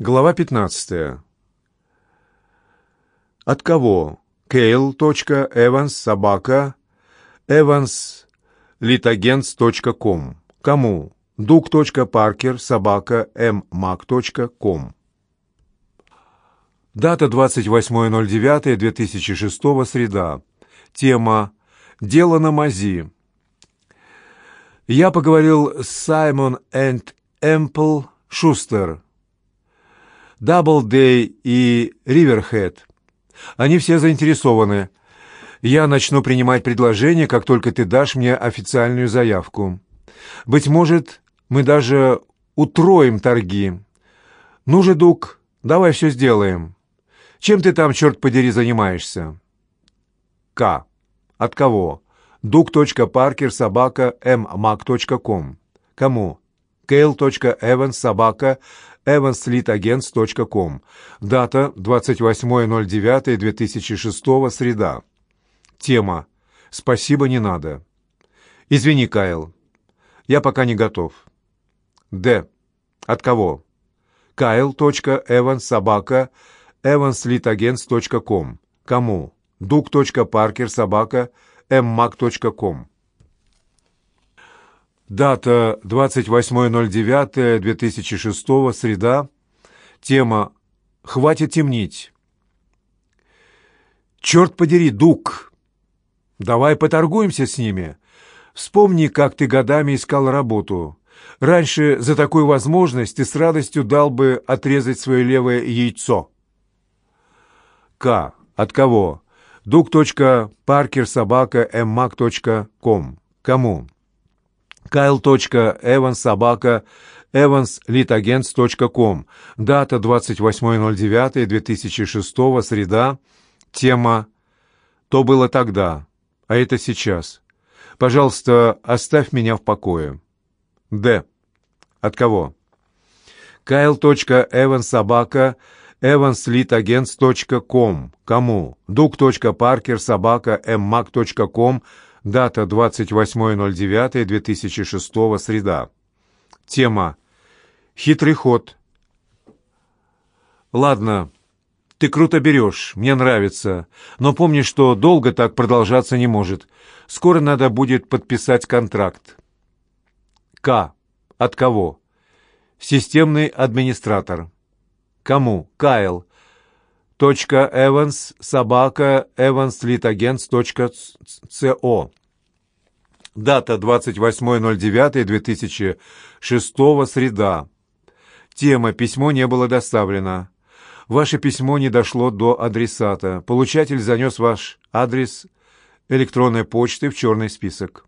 Глава 15. От кого? Собака. Evanslitagents.com Кому? дуг.паркер собака. Mmac.com Дата 28.09.2006, среда. Тема. «Дело на мази». Я поговорил с Саймон энд Эмпл Шустер, Даблдей и Риверхед. Они все заинтересованы. Я начну принимать предложения, как только ты дашь мне официальную заявку. Быть может, мы даже утроим торги. Ну же, Дук, давай все сделаем. Чем ты там, черт подери, занимаешься? К. От кого? дук.паркер собака mmac.com. Кому? кейл.эванс собака evanslitagents.com. Дата 28.09.2006, среда. Тема «Спасибо, не надо». Извини, Кайл, я пока не готов. Д. От кого? Kyle.evans evanslitagents.com. Кому? дуг.паркер собака mmac.com. Дата 28.09.2006, среда. Тема «Хватит темнить». «Черт подери, Дук! Давай поторгуемся с ними. Вспомни, как ты годами искал работу. Раньше за такую возможность ты с радостью дал бы отрезать свое левое яйцо». К. От кого? duк.паркерсобака.mmac.com. Кому? kyle.evansobaka evanslitagents.com. Дата 28.09.2006, среда. Тема «То было тогда, а это сейчас». Пожалуйста, оставь меня в покое. Д. От кого? kyle.evansobaka evanslitagents.com. Кому? duк.паркер mmac.com Дата 28.09.2006, среда. Тема «Хитрый ход». «Ладно, ты круто берешь, мне нравится, но помни, что долго так продолжаться не может. Скоро надо будет подписать контракт». К. От кого? Системный администратор. Кому? Кайл. Эванс собака evanslitagents.co Дата 28.09.2006, среда. Тема «Письмо не было доставлено». Ваше письмо не дошло до адресата. Получатель занес ваш адрес электронной почты в черный список.